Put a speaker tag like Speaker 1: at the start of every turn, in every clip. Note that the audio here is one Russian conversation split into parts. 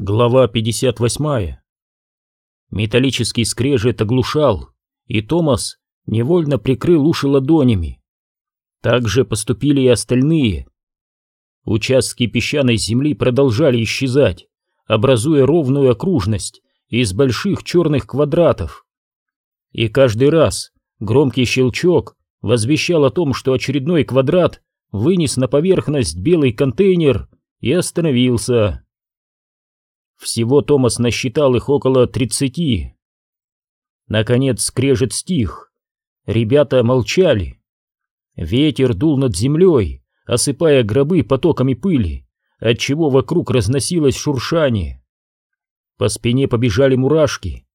Speaker 1: Глава 58. Металлический скрежет оглушал, и Томас невольно прикрыл уши ладонями. Так же поступили и остальные. Участки песчаной земли продолжали исчезать, образуя ровную окружность из больших черных квадратов. И каждый раз громкий щелчок возвещал о том, что очередной квадрат вынес на поверхность белый контейнер и остановился. Всего Томас насчитал их около тридцати. Наконец скрежет стих. Ребята молчали. Ветер дул над землей, осыпая гробы потоками пыли, отчего вокруг разносилось шуршание. По спине побежали мурашки.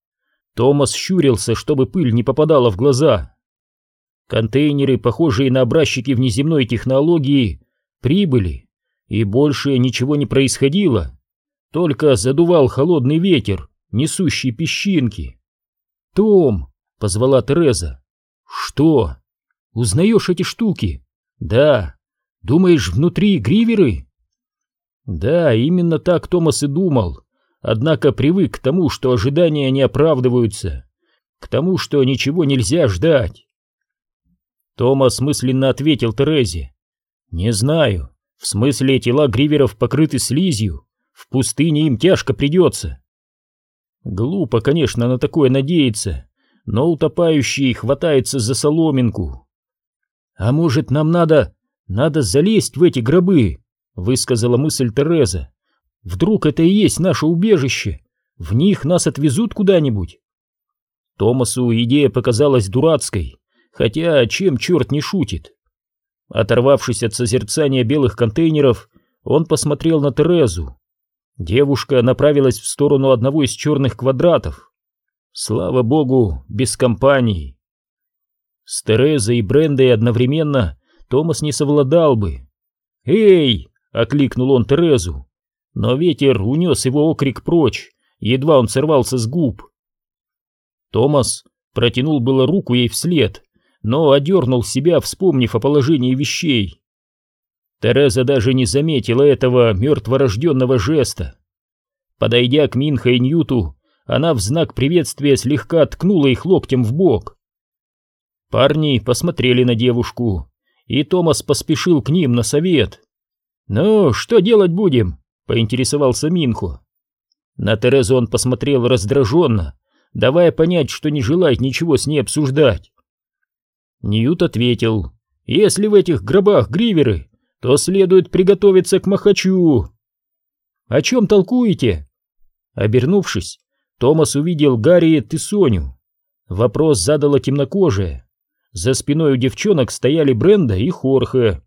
Speaker 1: Томас щурился, чтобы пыль не попадала в глаза. Контейнеры, похожие на образчики внеземной технологии, прибыли, и больше ничего не происходило. Только задувал холодный ветер, несущий песчинки. «Том!» — позвала Тереза. «Что? Узнаешь эти штуки?» «Да. Думаешь, внутри гриверы?» Да, именно так Томас и думал, однако привык к тому, что ожидания не оправдываются, к тому, что ничего нельзя ждать. Томас мысленно ответил Терезе. «Не знаю. В смысле, тела гриверов покрыты слизью, в пустыне им тяжко придется. Глупо, конечно, на такое надеяться, но утопающий хватается за соломинку. А может, нам надо... надо залезть в эти гробы, высказала мысль Тереза. Вдруг это и есть наше убежище? В них нас отвезут куда-нибудь? Томасу идея показалась дурацкой, хотя чем черт не шутит. Оторвавшись от созерцания белых контейнеров, он посмотрел на Терезу. Девушка направилась в сторону одного из черных квадратов. Слава богу, без компании. С Терезой и Брендой одновременно Томас не совладал бы. «Эй!» — окликнул он Терезу. Но ветер унес его окрик прочь, едва он сорвался с губ. Томас протянул было руку ей вслед, но одернул себя, вспомнив о положении вещей. Тереза даже не заметила этого мертворожденного жеста. Подойдя к Минха и Ньюту, она в знак приветствия слегка ткнула их локтем в бок. Парни посмотрели на девушку, и Томас поспешил к ним на совет. «Ну, что делать будем?» — поинтересовался Минхо. На Терезу он посмотрел раздраженно, давая понять, что не желает ничего с ней обсуждать. Ньют ответил, «Если в этих гробах гриверы, то следует приготовиться к махачу. О чем толкуете? Обернувшись, Томас увидел Гарриет и Соню. Вопрос задала темнокожая. За спиной у девчонок стояли Бренда и Хорхе.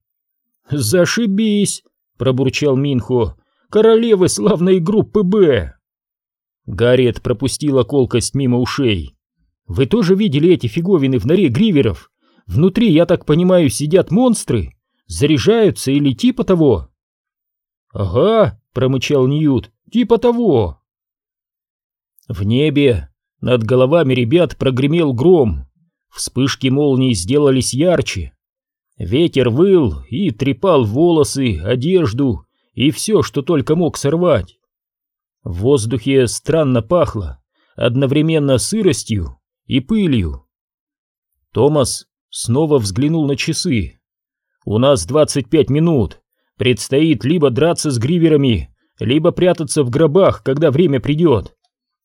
Speaker 1: «Зашибись!» — пробурчал Минхо. «Королевы славной группы «Б». Гарриет пропустила колкость мимо ушей. «Вы тоже видели эти фиговины в норе гриверов? Внутри, я так понимаю, сидят монстры?» Заряжаются или типа того?» «Ага», — промычал Ньют, — «типа того». В небе над головами ребят прогремел гром. Вспышки молний сделались ярче. Ветер выл и трепал волосы, одежду и все, что только мог сорвать. В воздухе странно пахло, одновременно сыростью и пылью. Томас снова взглянул на часы. У нас 25 минут. Предстоит либо драться с гриверами, либо прятаться в гробах, когда время придет.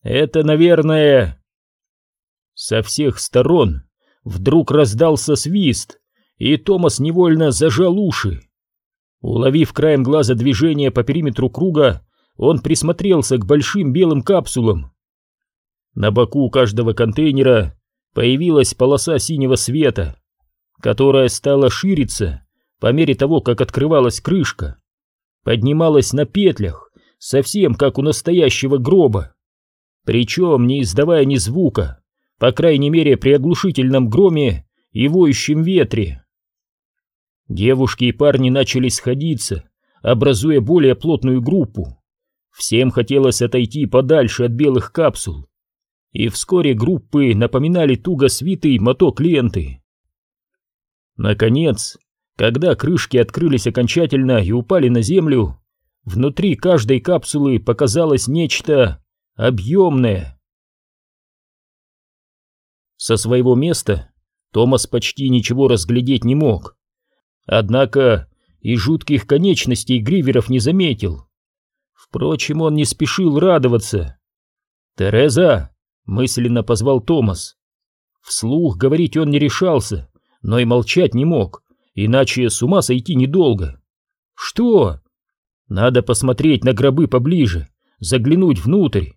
Speaker 1: Это, наверное... Со всех сторон вдруг раздался свист, и Томас невольно зажал уши. Уловив краем глаза движение по периметру круга, он присмотрелся к большим белым капсулам. На боку каждого контейнера появилась полоса синего света, которая стала шириться по мере того, как открывалась крышка, поднималась на петлях, совсем как у настоящего гроба, причем не издавая ни звука, по крайней мере при оглушительном громе и воющем ветре. Девушки и парни начали сходиться, образуя более плотную группу. Всем хотелось отойти подальше от белых капсул, и вскоре группы напоминали туго свитый моток ленты. Наконец, когда крышки открылись окончательно и упали на землю, внутри каждой капсулы показалось нечто объемное. Со своего места Томас почти ничего разглядеть не мог. Однако и жутких конечностей гриверов не заметил. Впрочем, он не спешил радоваться. «Тереза!» — мысленно позвал Томас. Вслух говорить он не решался, но и молчать не мог, иначе с ума сойти недолго. «Что?» «Надо посмотреть на гробы поближе, заглянуть внутрь».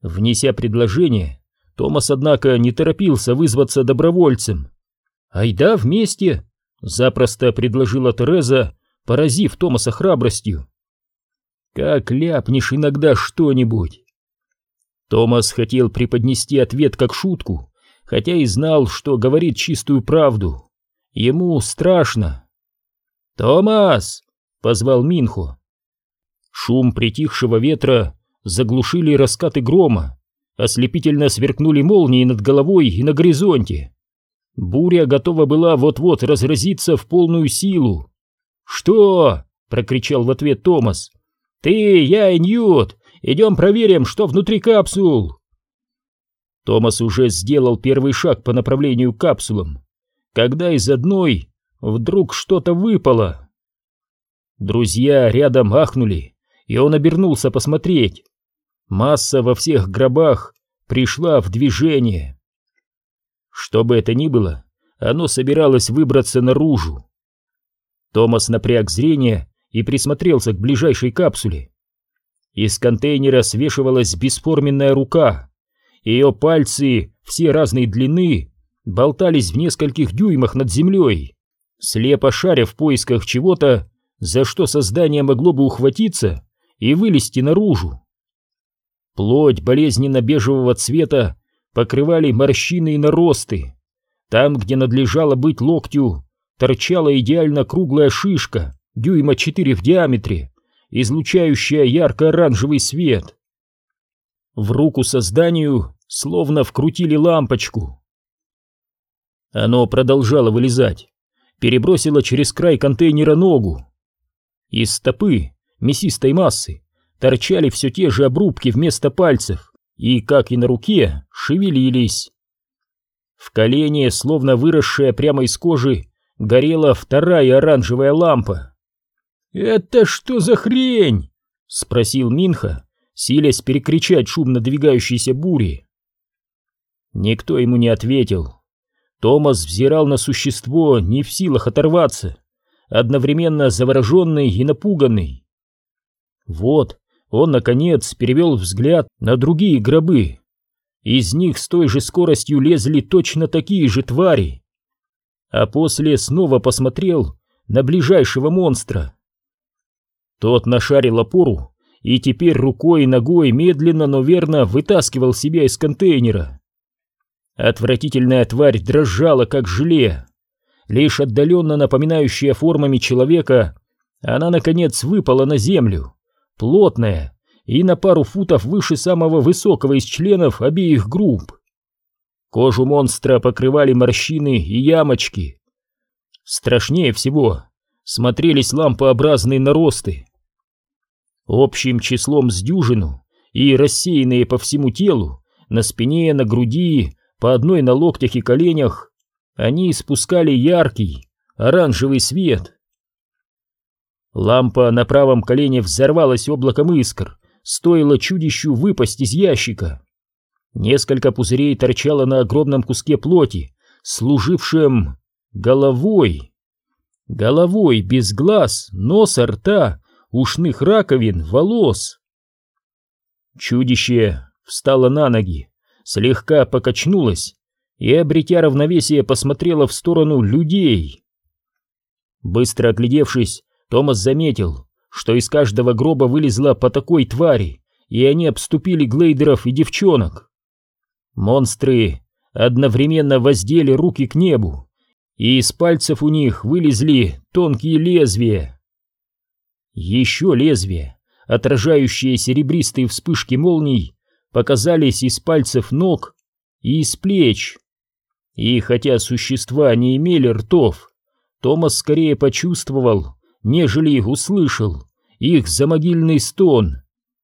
Speaker 1: Внеся предложение, Томас, однако, не торопился вызваться добровольцем. «Айда вместе!» — запросто предложила Тереза, поразив Томаса храбростью. «Как ляпнешь иногда что-нибудь!» Томас хотел преподнести ответ как шутку, хотя и знал, что говорит чистую правду. Ему страшно. «Томас!» — позвал Минхо. Шум притихшего ветра заглушили раскаты грома, ослепительно сверкнули молнии над головой и на горизонте. Буря готова была вот-вот разразиться в полную силу. «Что?» — прокричал в ответ Томас. «Ты, я и Ньют! Идем проверим, что внутри капсул!» Томас уже сделал первый шаг по направлению к капсулам, когда из одной вдруг что-то выпало. Друзья рядом ахнули, и он обернулся посмотреть. Масса во всех гробах пришла в движение. Что бы это ни было, оно собиралось выбраться наружу. Томас напряг зрение и присмотрелся к ближайшей капсуле. Из контейнера свешивалась бесформенная рука. Ее пальцы, все разной длины, болтались в нескольких дюймах над землей, слепо шаря в поисках чего-то, за что создание могло бы ухватиться и вылезти наружу. Плоть болезненно-бежевого цвета покрывали морщины и наросты. Там, где надлежало быть локтю, торчала идеально круглая шишка, дюйма четыре в диаметре, излучающая ярко-оранжевый свет. В руку созданию словно вкрутили лампочку. Оно продолжало вылезать, перебросило через край контейнера ногу. Из стопы мясистой массы торчали все те же обрубки вместо пальцев и, как и на руке, шевелились. В колене, словно выросшая прямо из кожи, горела вторая оранжевая лампа. «Это что за хрень?» — спросил Минха, силясь перекричать шум надвигающейся бури. Никто ему не ответил. Томас взирал на существо, не в силах оторваться, одновременно завороженный и напуганный. Вот он, наконец, перевел взгляд на другие гробы. Из них с той же скоростью лезли точно такие же твари. А после снова посмотрел на ближайшего монстра. Тот нашарил опору и теперь рукой и ногой медленно, но верно вытаскивал себя из контейнера. Отвратительная тварь дрожала, как желе. Лишь отдаленно напоминающая формами человека, она, наконец, выпала на землю плотная и на пару футов выше самого высокого из членов обеих групп. Кожу монстра покрывали морщины и ямочки. Страшнее всего смотрелись лампообразные наросты. Общим числом с дюжину и рассеянные по всему телу, на спине, на груди, по одной на локтях и коленях, они испускали яркий оранжевый свет. Лампа на правом колене взорвалась облаком искр, стоило чудищу выпасть из ящика. Несколько пузырей торчало на огромном куске плоти, служившем головой. Головой без глаз, носа, рта, ушных раковин, волос. Чудище встало на ноги, слегка покачнулось и, обретя равновесие, посмотрело в сторону людей. Быстро оглядевшись, Томас заметил, что из каждого гроба вылезла по такой твари, и они обступили глейдеров и девчонок. Монстры одновременно воздели руки к небу, и из пальцев у них вылезли тонкие лезвия. Еще лезвия, отражающие серебристые вспышки молний, показались из пальцев ног и из плеч. И хотя существа не имели ртов, Томас скорее почувствовал, нежели их услышал, их замогильный стон,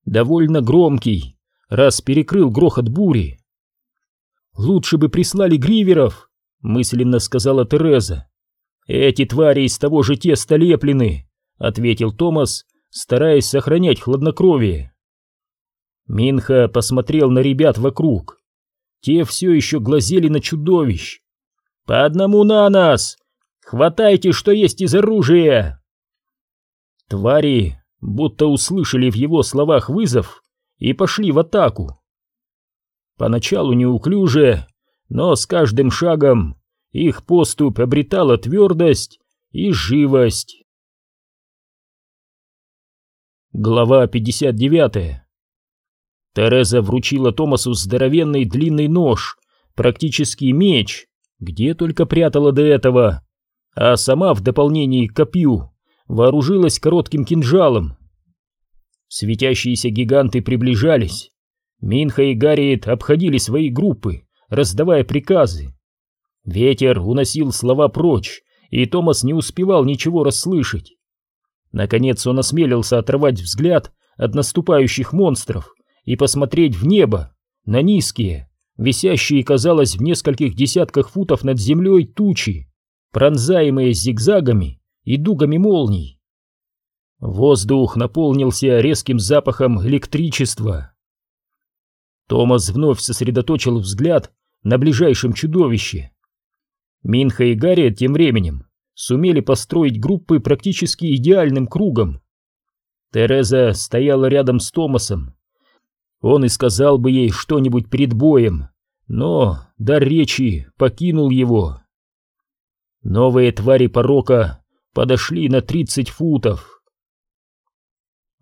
Speaker 1: довольно громкий, раз перекрыл грохот бури. «Лучше бы прислали гриверов», — мысленно сказала Тереза. «Эти твари из того же теста леплены», — ответил Томас, стараясь сохранять хладнокровие. Минха посмотрел на ребят вокруг. Те все еще глазели на чудовищ. «По одному на нас! Хватайте, что есть из оружия!» Твари будто услышали в его словах вызов и пошли в атаку. Поначалу неуклюже, но с каждым шагом их поступ обретала твердость и живость. Глава 59 Тереза вручила Томасу здоровенный длинный нож, практически меч, где только прятала до этого, а сама в дополнение к копью вооружилась коротким кинжалом. Светящиеся гиганты приближались. Минха и Гарриет обходили свои группы, раздавая приказы. Ветер уносил слова прочь, и Томас не успевал ничего расслышать. Наконец он осмелился оторвать взгляд от наступающих монстров и посмотреть в небо, на низкие, висящие, казалось, в нескольких десятках футов над землей тучи, пронзаемые зигзагами и дугами молний. Воздух наполнился резким запахом электричества. Томас вновь сосредоточил взгляд на ближайшем чудовище. Минха и Гарри тем временем сумели построить группы практически идеальным кругом. Тереза стояла рядом с Томасом, он и сказал бы ей что-нибудь перед боем, но дар речи покинул его. Новые твари порока подошли на 30 футов.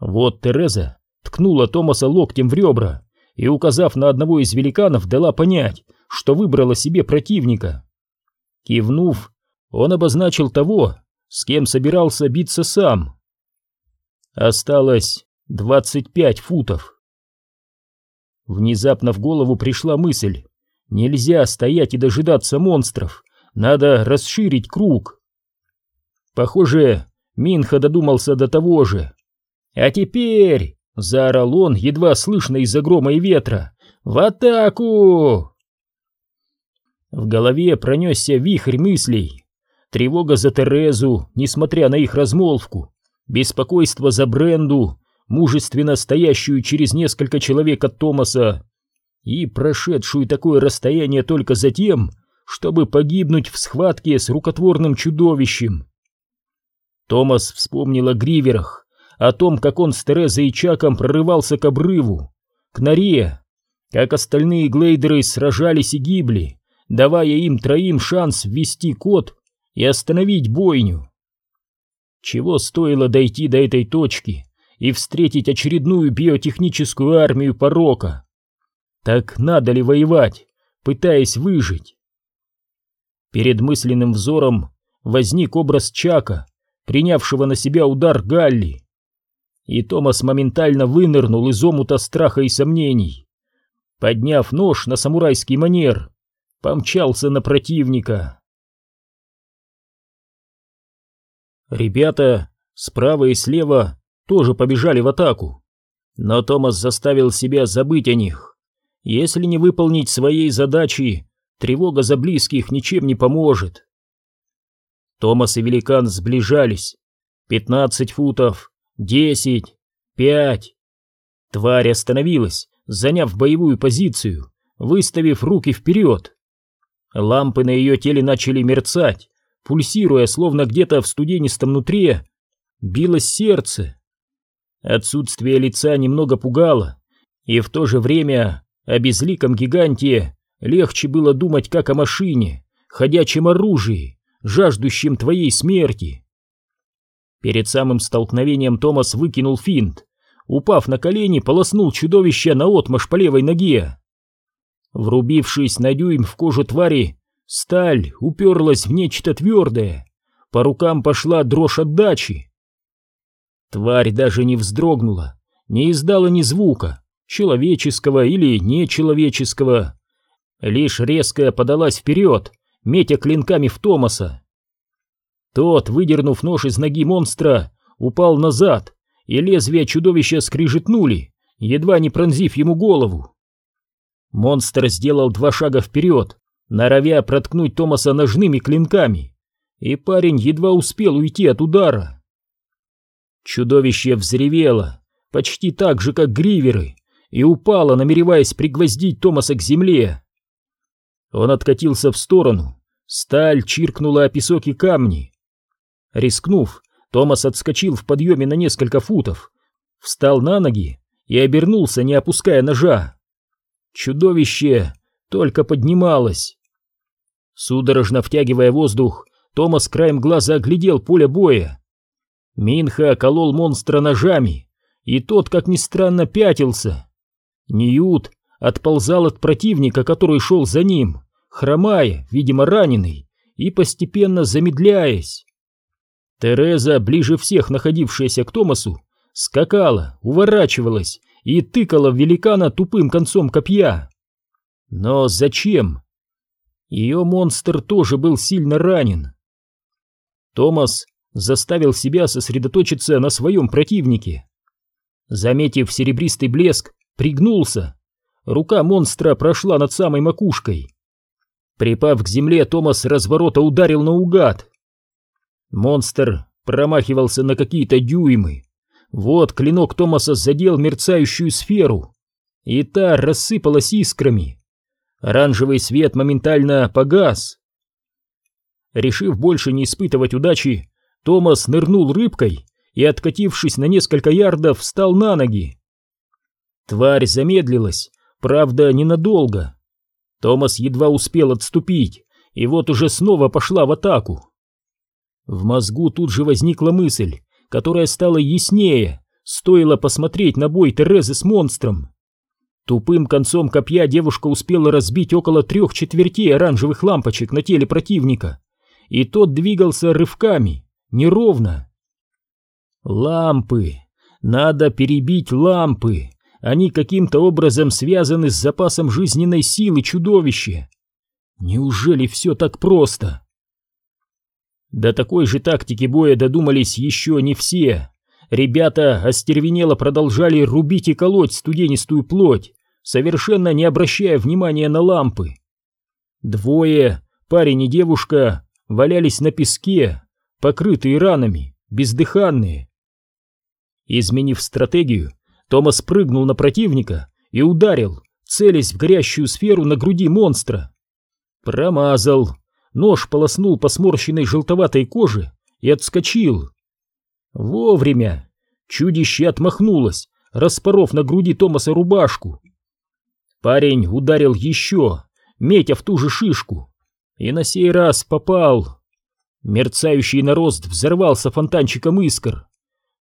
Speaker 1: Вот Тереза ткнула Томаса локтем в ребра и, указав на одного из великанов, дала понять, что выбрала себе противника. Кивнув, он обозначил того, с кем собирался биться сам. Осталось 25 футов. Внезапно в голову пришла мысль. Нельзя стоять и дожидаться монстров. Надо расширить круг. Похоже, Минха додумался до того же. «А теперь!» — заорал он, едва слышно из-за грома и ветра. «В атаку!» В голове пронесся вихрь мыслей. Тревога за Терезу, несмотря на их размолвку. Беспокойство за Бренду, мужественно стоящую через несколько человек от Томаса и прошедшую такое расстояние только за тем, чтобы погибнуть в схватке с рукотворным чудовищем. Томас вспомнил о гриверах, о том, как он с Терезой и Чаком прорывался к обрыву, к норе, как остальные глейдеры сражались и гибли, давая им троим шанс ввести код и остановить бойню. Чего стоило дойти до этой точки, и встретить очередную биотехническую армию порока. Так надо ли воевать, пытаясь выжить? Перед мысленным взором возник образ Чака, принявшего на себя удар Галли. И Томас моментально вынырнул из омута страха и сомнений. Подняв нож на самурайский манер, помчался на противника. Ребята справа и слева тоже побежали в атаку. Но Томас заставил себя забыть о них. Если не выполнить своей задачи, тревога за близких ничем не поможет. Томас и великан сближались. Пятнадцать футов, десять, пять. Тварь остановилась, заняв боевую позицию, выставив руки вперед. Лампы на ее теле начали мерцать, пульсируя, словно где-то в студенистом нутре билось сердце. Отсутствие лица немного пугало, и в то же время о безликом гиганте легче было думать как о машине, ходячем оружии, жаждущем твоей смерти. Перед самым столкновением Томас выкинул финт, упав на колени, полоснул чудовище наотмашь по левой ноге. Врубившись на дюйм в кожу твари, сталь уперлась в нечто твердое, по рукам пошла дрожь отдачи. Тварь даже не вздрогнула, не издала ни звука, человеческого или нечеловеческого. Лишь резко подалась вперед, метя клинками в Томаса. Тот, выдернув нож из ноги монстра, упал назад и лезвия чудовища скрижетнули, едва не пронзив ему голову. Монстр сделал два шага вперед, норовя проткнуть Томаса ножными клинками, и парень едва успел уйти от удара. Чудовище взревело, почти так же, как гриверы, и упало, намереваясь пригвоздить Томаса к земле. Он откатился в сторону, сталь чиркнула о песок и камни. Рискнув, Томас отскочил в подъеме на несколько футов, встал на ноги и обернулся, не опуская ножа. Чудовище только поднималось. Судорожно втягивая воздух, Томас краем глаза оглядел поле боя. Минха колол монстра ножами, и тот, как ни странно, пятился. Ньют отползал от противника, который шел за ним, хромая, видимо, раненый, и постепенно замедляясь. Тереза, ближе всех находившаяся к Томасу, скакала, уворачивалась и тыкала в великана тупым концом копья. Но зачем? Ее монстр тоже был сильно ранен. Томас заставил себя сосредоточиться на своем противнике. Заметив серебристый блеск, пригнулся. Рука монстра прошла над самой макушкой. Припав к земле, Томас разворота ударил наугад. Монстр промахивался на какие-то дюймы. Вот клинок Томаса задел мерцающую сферу, и та рассыпалась искрами. Оранжевый свет моментально погас. Решив больше не испытывать удачи, Томас нырнул рыбкой и, откатившись на несколько ярдов, встал на ноги. Тварь замедлилась, правда, ненадолго. Томас едва успел отступить, и вот уже снова пошла в атаку. В мозгу тут же возникла мысль, которая стала яснее, стоило посмотреть на бой Терезы с монстром. Тупым концом копья девушка успела разбить около трех четвертей оранжевых лампочек на теле противника, и тот двигался рывками, неровно. Лампы! Надо перебить лампы! Они каким-то образом связаны с запасом жизненной силы чудовища. Неужели все так просто? До такой же тактики боя додумались еще не все. Ребята остервенело продолжали рубить и колоть студенистую плоть, совершенно не обращая внимания на лампы. Двое, парень и девушка, валялись на песке, покрытые ранами, бездыханные. Изменив стратегию, Томас прыгнул на противника и ударил, целясь в горящую сферу на груди монстра. Промазал, Нож полоснул по сморщенной желтоватой коже и отскочил. Вовремя чудище отмахнулось, распоров на груди Томаса рубашку. Парень ударил еще, метя в ту же шишку, и на сей раз попал. Мерцающий нарост взорвался фонтанчиком искр.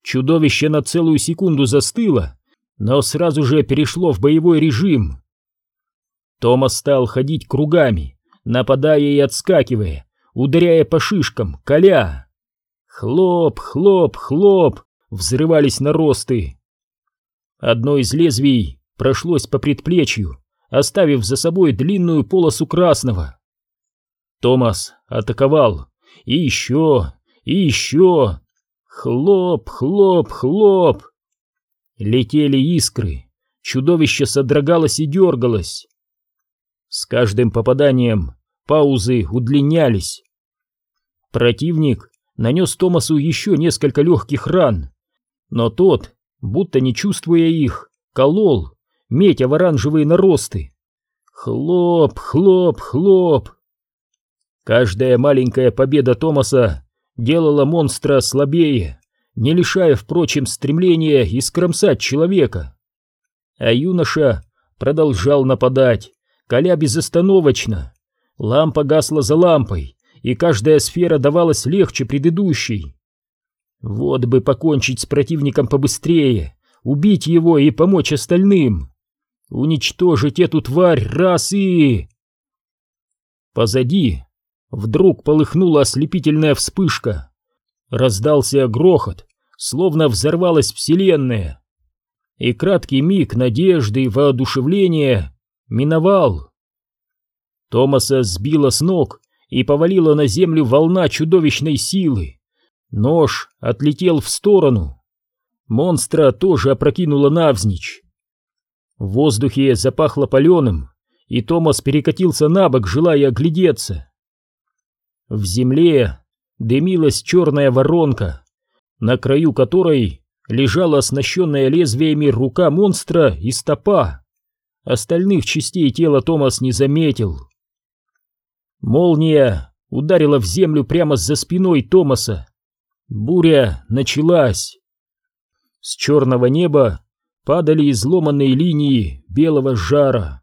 Speaker 1: Чудовище на целую секунду застыло, но сразу же перешло в боевой режим. Томас стал ходить кругами, нападая и отскакивая, ударяя по шишкам, коля. Хлоп, хлоп, хлоп, взрывались наросты. Одно из лезвий прошлось по предплечью, оставив за собой длинную полосу красного. Томас атаковал. И еще, и еще. Хлоп, хлоп, хлоп. Летели искры. Чудовище содрогалось и дергалось. С каждым попаданием паузы удлинялись. Противник нанес Томасу еще несколько легких ран, но тот, будто не чувствуя их, колол, метя в оранжевые наросты. Хлоп, хлоп, хлоп. Каждая маленькая победа Томаса делала монстра слабее, не лишая, впрочем, стремления искромсать человека. А юноша продолжал нападать, коля безостановочно. Лампа гасла за лампой, и каждая сфера давалась легче предыдущей. Вот бы покончить с противником побыстрее, убить его и помочь остальным. Уничтожить эту тварь раз и... Позади вдруг полыхнула ослепительная вспышка. Раздался грохот, словно взорвалась вселенная. И краткий миг надежды и воодушевления миновал. Томаса сбила с ног и повалила на землю волна чудовищной силы. Нож отлетел в сторону. монстра тоже опрокинуло навзничь. В воздухе запахло паленым, и Томас перекатился на бок, желая оглядеться. В земле дымилась черная воронка, на краю которой лежала оснащенная лезвиями рука монстра и стопа. Остальных частей тела Томас не заметил. Молния ударила в землю прямо за спиной Томаса. Буря началась. С черного неба падали изломанные линии белого жара.